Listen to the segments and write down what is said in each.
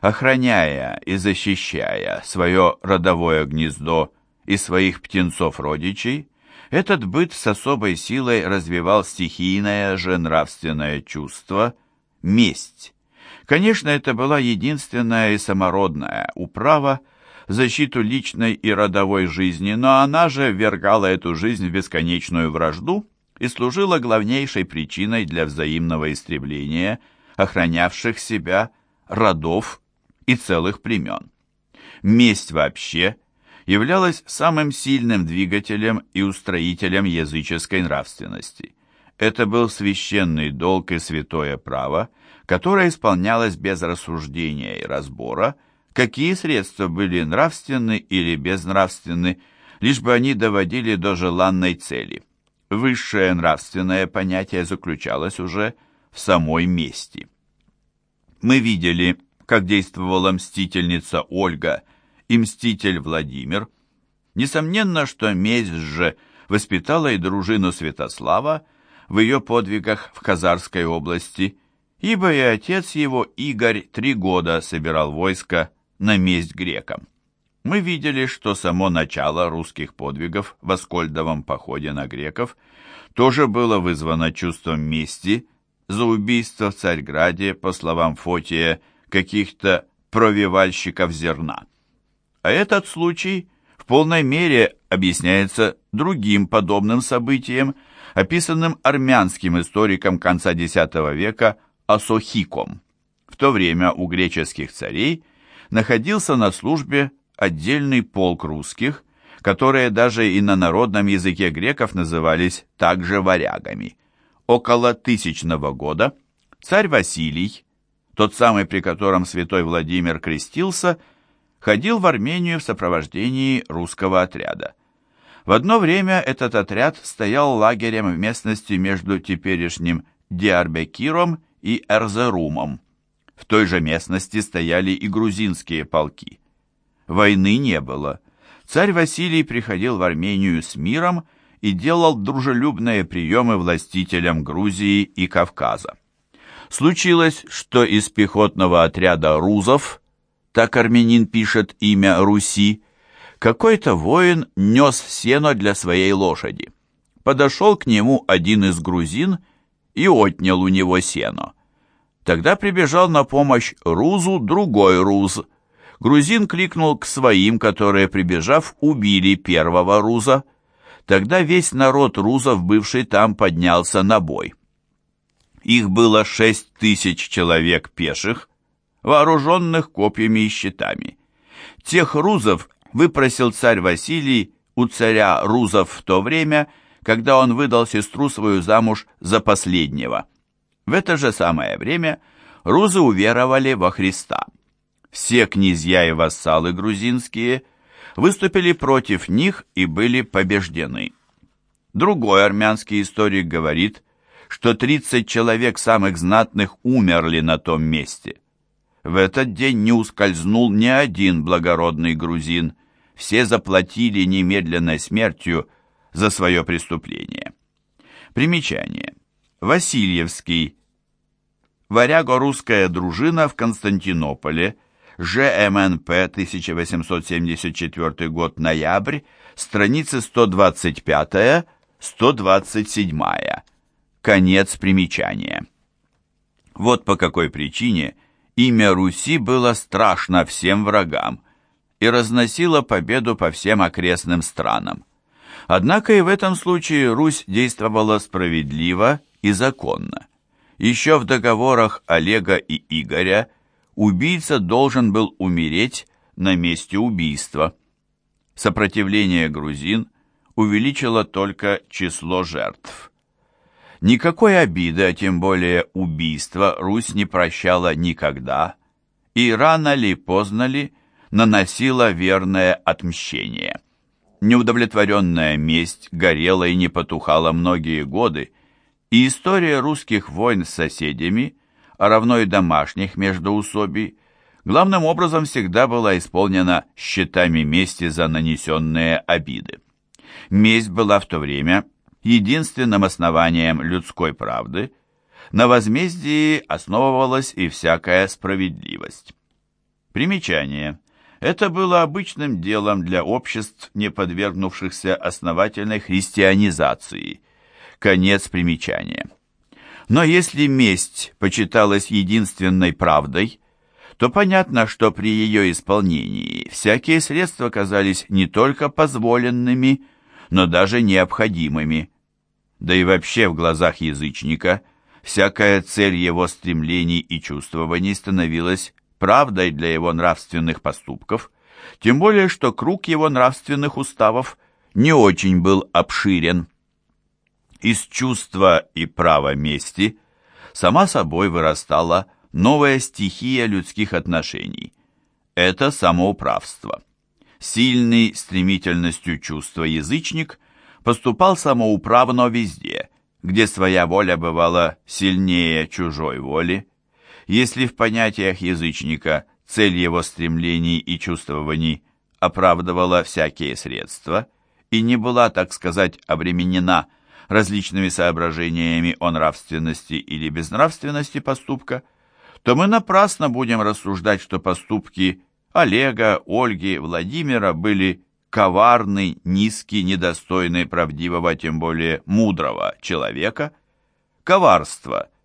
Охраняя и защищая свое родовое гнездо и своих птенцов-родичей, этот быт с особой силой развивал стихийное же нравственное чувство – месть. Конечно, это была единственная и самородная управа защиту личной и родовой жизни, но она же ввергала эту жизнь в бесконечную вражду и служила главнейшей причиной для взаимного истребления охранявших себя родов и целых племен. Месть вообще являлась самым сильным двигателем и устроителем языческой нравственности. Это был священный долг и святое право, которое исполнялось без рассуждения и разбора, какие средства были нравственны или безнравственны, лишь бы они доводили до желанной цели. Высшее нравственное понятие заключалось уже в самой мести. Мы видели, как действовала мстительница Ольга и мститель Владимир. Несомненно, что месть же воспитала и дружину Святослава в ее подвигах в Хазарской области, ибо и отец его, Игорь, три года собирал войско на месть грекам. Мы видели, что само начало русских подвигов в Аскольдовом походе на греков тоже было вызвано чувством мести за убийство в Царьграде, по словам Фотия, каких-то провивальщиков зерна. А этот случай в полной мере объясняется другим подобным событием, описанным армянским историком конца X века Асохиком. В то время у греческих царей находился на службе отдельный полк русских, которые даже и на народном языке греков назывались также варягами. Около тысячного года царь Василий, тот самый, при котором святой Владимир крестился, ходил в Армению в сопровождении русского отряда. В одно время этот отряд стоял лагерем в местности между теперешним Диарбекиром и Эрзерумом. В той же местности стояли и грузинские полки. Войны не было. Царь Василий приходил в Армению с миром и делал дружелюбные приемы властителям Грузии и Кавказа. Случилось, что из пехотного отряда рузов, так армянин пишет имя Руси, какой-то воин нес сено для своей лошади. Подошел к нему один из грузин и отнял у него сено. Тогда прибежал на помощь Рузу другой Руз. Грузин кликнул к своим, которые, прибежав, убили первого Руза. Тогда весь народ Рузов, бывший там, поднялся на бой. Их было шесть тысяч человек пеших, вооруженных копьями и щитами. Тех рузов выпросил царь Василий у царя рузов в то время, когда он выдал сестру свою замуж за последнего. В это же самое время рузы уверовали во Христа. Все князья и вассалы грузинские выступили против них и были побеждены. Другой армянский историк говорит, что 30 человек самых знатных умерли на том месте. В этот день не ускользнул ни один благородный грузин, все заплатили немедленной смертью за свое преступление. Примечание. Васильевский. Варяго-русская дружина в Константинополе. ЖМНП, 1874 год, ноябрь, страницы 125-127. Конец примечания. Вот по какой причине имя Руси было страшно всем врагам и разносило победу по всем окрестным странам. Однако и в этом случае Русь действовала справедливо и законно. Еще в договорах Олега и Игоря убийца должен был умереть на месте убийства. Сопротивление грузин увеличило только число жертв. Никакой обиды, а тем более убийства, Русь не прощала никогда, и рано ли, поздно ли, наносила верное отмщение. Неудовлетворенная месть горела и не потухала многие годы, и история русских войн с соседями, а равно и домашних междоусобий, главным образом всегда была исполнена счетами мести за нанесенные обиды. Месть была в то время единственным основанием людской правды, на возмездии основывалась и всякая справедливость. Примечание. Это было обычным делом для обществ, не подвергнувшихся основательной христианизации. Конец примечания. Но если месть почиталась единственной правдой, то понятно, что при ее исполнении всякие средства казались не только позволенными, но даже необходимыми. Да и вообще в глазах язычника всякая цель его стремлений и чувствований становилась правдой для его нравственных поступков, тем более что круг его нравственных уставов не очень был обширен. Из чувства и права мести сама собой вырастала новая стихия людских отношений. Это самоуправство. Сильный стремительностью чувства язычник поступал самоуправно везде, где своя воля бывала сильнее чужой воли, если в понятиях язычника цель его стремлений и чувствований оправдывала всякие средства и не была, так сказать, обременена различными соображениями о нравственности или безнравственности поступка, то мы напрасно будем рассуждать, что поступки Олега, Ольги, Владимира были коварны, низкие, недостойны правдивого, тем более мудрого человека. Коварство –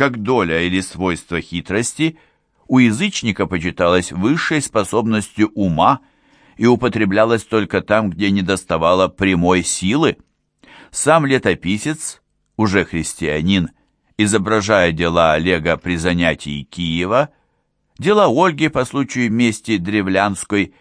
как доля или свойство хитрости, у язычника почиталось высшей способностью ума и употреблялось только там, где недоставало прямой силы. Сам летописец, уже христианин, изображая дела Олега при занятии Киева, дела Ольги по случаю мести древлянской,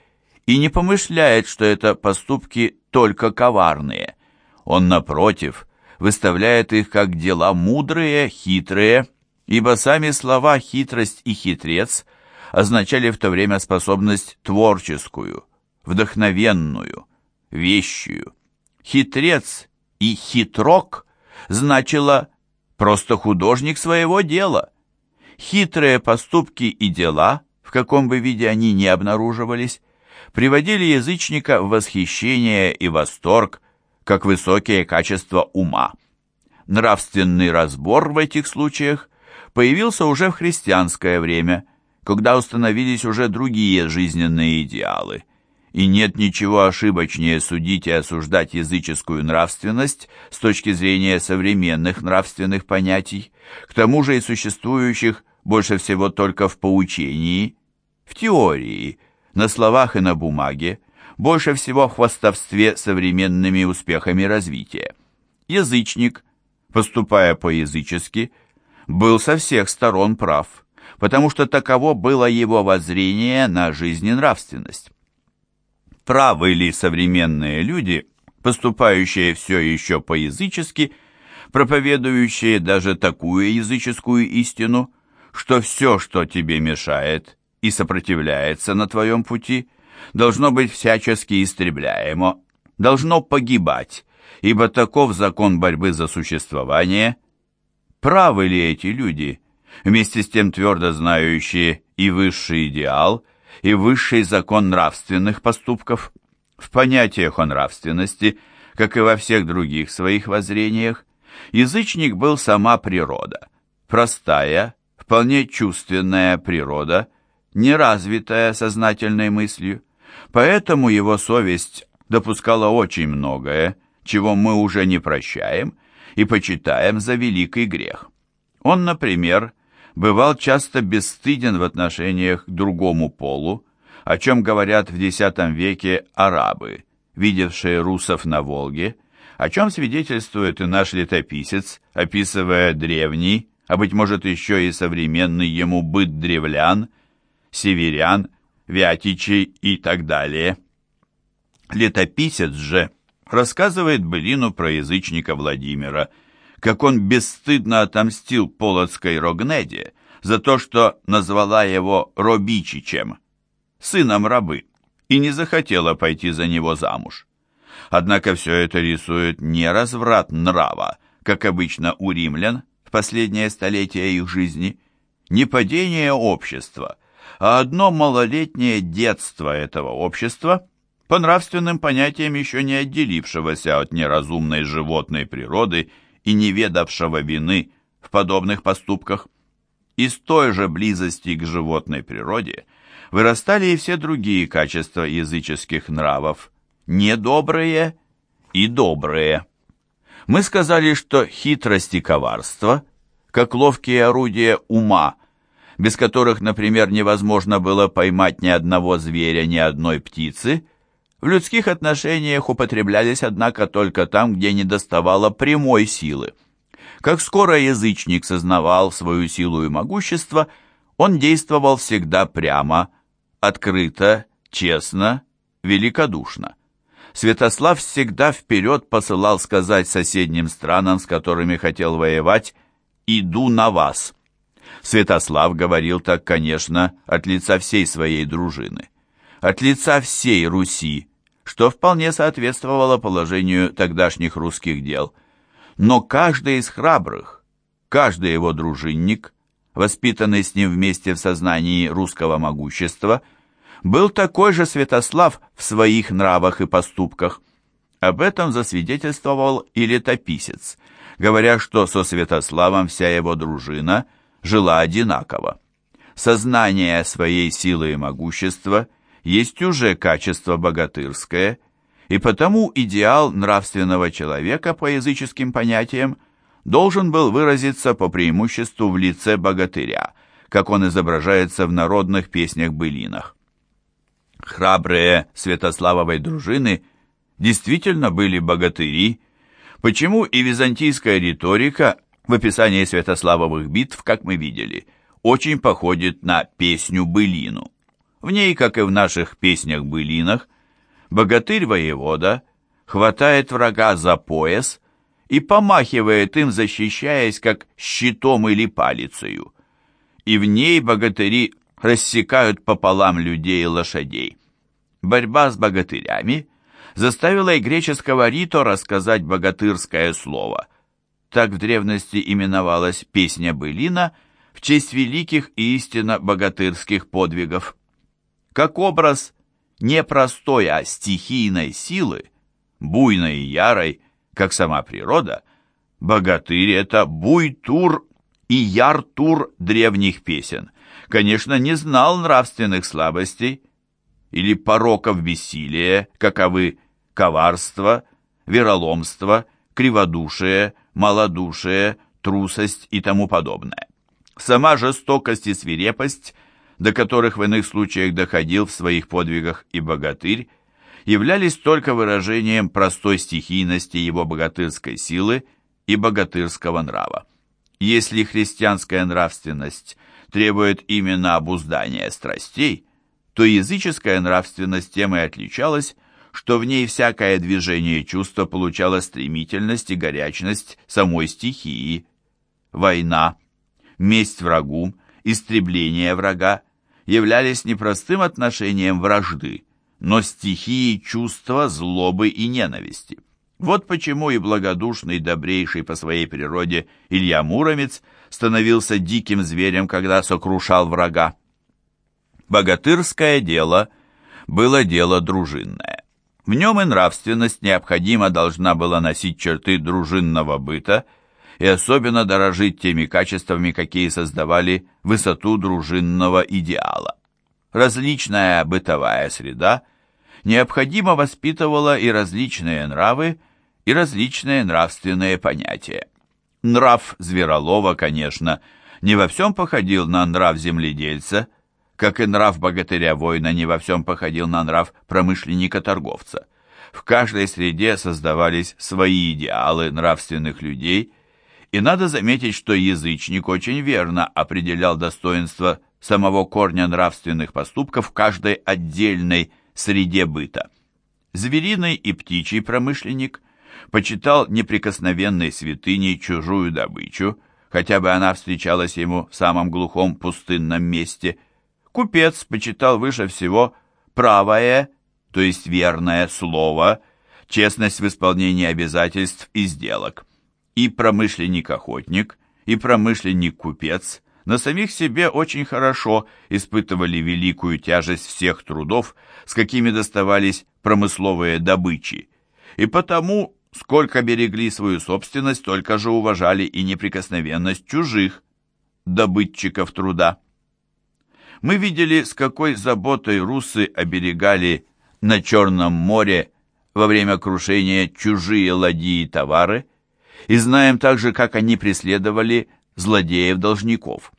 и не помышляет, что это поступки только коварные. Он, напротив, выставляет их как дела мудрые, хитрые, ибо сами слова «хитрость» и «хитрец» означали в то время способность творческую, вдохновенную, вещую. «Хитрец» и «хитрок» значило просто художник своего дела. Хитрые поступки и дела, в каком бы виде они ни обнаруживались, приводили язычника в восхищение и восторг, как высокие качества ума. Нравственный разбор в этих случаях появился уже в христианское время, когда установились уже другие жизненные идеалы. И нет ничего ошибочнее судить и осуждать языческую нравственность с точки зрения современных нравственных понятий, к тому же и существующих больше всего только в поучении, в теории, на словах и на бумаге, больше всего в хвастовстве современными успехами развития. Язычник, поступая по-язычески, был со всех сторон прав, потому что таково было его воззрение на жизнь и нравственность. Правы ли современные люди, поступающие все еще по-язычески, проповедующие даже такую языческую истину, что все, что тебе мешает и сопротивляется на твоем пути – должно быть всячески истребляемо, должно погибать, ибо таков закон борьбы за существование. Правы ли эти люди, вместе с тем твердо знающие и высший идеал, и высший закон нравственных поступков? В понятиях о нравственности, как и во всех других своих воззрениях, язычник был сама природа, простая, вполне чувственная природа, неразвитая сознательной мыслью. Поэтому его совесть допускала очень многое, чего мы уже не прощаем и почитаем за великий грех. Он, например, бывал часто бесстыден в отношениях к другому полу, о чем говорят в X веке арабы, видевшие русов на Волге, о чем свидетельствует и наш летописец, описывая древний, а быть может еще и современный ему быт древлян, северян Вятичей и так далее. Летописец же рассказывает былину про язычника Владимира, как он бесстыдно отомстил полоцкой Рогнеде за то, что назвала его Робичичем, сыном рабы, и не захотела пойти за него замуж. Однако все это рисует не разврат нрава, как обычно у римлян в последнее столетие их жизни, не падение общества, а одно малолетнее детство этого общества, по нравственным понятиям еще не отделившегося от неразумной животной природы и не ведавшего вины в подобных поступках. Из той же близости к животной природе вырастали и все другие качества языческих нравов, недобрые и добрые. Мы сказали, что хитрость и коварство, как ловкие орудия ума, без которых, например, невозможно было поймать ни одного зверя, ни одной птицы, в людских отношениях употреблялись, однако, только там, где недоставало прямой силы. Как скоро язычник сознавал свою силу и могущество, он действовал всегда прямо, открыто, честно, великодушно. Святослав всегда вперед посылал сказать соседним странам, с которыми хотел воевать, «Иду на вас». Святослав говорил так, конечно, от лица всей своей дружины, от лица всей Руси, что вполне соответствовало положению тогдашних русских дел. Но каждый из храбрых, каждый его дружинник, воспитанный с ним вместе в сознании русского могущества – был такой же Святослав в своих нравах и поступках. Об этом засвидетельствовал и летописец, говоря, что со Святославом вся его дружина жила одинаково. Сознание своей силы и могущества есть уже качество богатырское, и потому идеал нравственного человека по языческим понятиям должен был выразиться по преимуществу в лице богатыря, как он изображается в народных песнях-былинах. Храбрые Святославовой дружины действительно были богатыри, почему и византийская риторика в описании Святославовых битв, как мы видели, очень походит на песню-былину. В ней, как и в наших песнях-былинах, богатырь-воевода хватает врага за пояс и помахивает им, защищаясь, как щитом или палицею. И в ней богатыри рассекают пополам людей и лошадей. Борьба с богатырями заставила и греческого Рито рассказать богатырское слово. Так в древности именовалась песня былина в честь великих и истинно богатырских подвигов. Как образ не простой, а стихийной силы, буйной и ярой, как сама природа, богатырь — это буй-тур и яр-тур древних песен — конечно, не знал нравственных слабостей или пороков бессилия, каковы коварство, вероломство, криводушие, малодушие, трусость и тому подобное. Сама жестокость и свирепость, до которых в иных случаях доходил в своих подвигах и богатырь, являлись только выражением простой стихийности его богатырской силы и богатырского нрава. Если христианская нравственность требует именно обуздания страстей, то языческая нравственность тем и отличалась, что в ней всякое движение чувства получало стремительность и горячность самой стихии. Война, месть врагу, истребление врага являлись не простым отношением вражды, но стихией чувства, злобы и ненависти. Вот почему и благодушный, добрейший по своей природе Илья Муромец становился диким зверем, когда сокрушал врага. Богатырское дело было дело дружинное. В нем и нравственность необходимо должна была носить черты дружинного быта и особенно дорожить теми качествами, какие создавали высоту дружинного идеала. Различная бытовая среда необходимо воспитывала и различные нравы, и различные нравственные понятия. Нрав Зверолова, конечно, не во всем походил на нрав земледельца, как и нрав богатыря-воина не во всем походил на нрав промышленника-торговца. В каждой среде создавались свои идеалы нравственных людей, и надо заметить, что язычник очень верно определял достоинство самого корня нравственных поступков в каждой отдельной среде быта. Звериный и птичий промышленник почитал неприкосновенной святыней чужую добычу, хотя бы она встречалась ему в самом глухом пустынном месте. Купец почитал выше всего правое, то есть верное слово, честность в исполнении обязательств и сделок. И промышленник-охотник, и промышленник-купец на самих себе очень хорошо испытывали великую тяжесть всех трудов, с какими доставались промысловые добычи, и потому Сколько берегли свою собственность, столько же уважали и неприкосновенность чужих добытчиков труда. Мы видели, с какой заботой русы оберегали на Черном море во время крушения чужие ладьи и товары, и знаем также, как они преследовали злодеев-должников.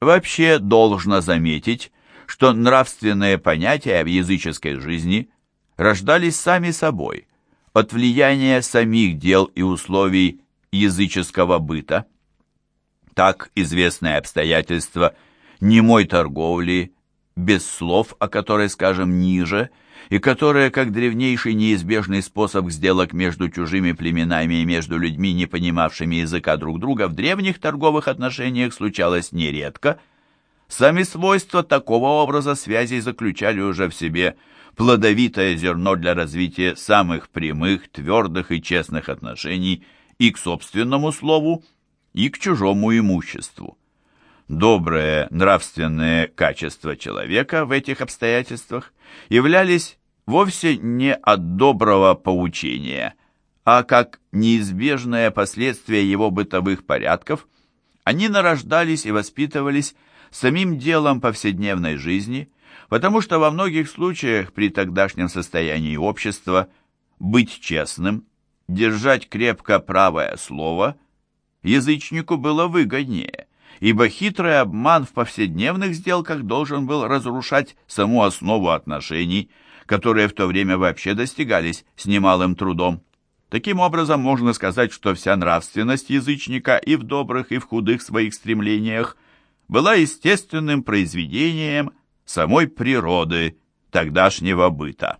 Вообще должно заметить, что нравственные понятия в языческой жизни рождались сами собой, от влияния самих дел и условий языческого быта. Так известное обстоятельство немой торговли, без слов, о которой скажем ниже, и которая, как древнейший неизбежный способ сделок между чужими племенами и между людьми, не понимавшими языка друг друга, в древних торговых отношениях случалось нередко, сами свойства такого образа связей заключали уже в себе плодовитое зерно для развития самых прямых, твердых и честных отношений и к собственному слову, и к чужому имуществу. Добрые нравственные качества человека в этих обстоятельствах являлись вовсе не от доброго поучения, а как неизбежное последствие его бытовых порядков, они нарождались и воспитывались самим делом повседневной жизни, потому что во многих случаях при тогдашнем состоянии общества быть честным, держать крепко правое слово язычнику было выгоднее, ибо хитрый обман в повседневных сделках должен был разрушать саму основу отношений, которые в то время вообще достигались с немалым трудом. Таким образом, можно сказать, что вся нравственность язычника и в добрых, и в худых своих стремлениях была естественным произведением самой природы тогдашнего быта.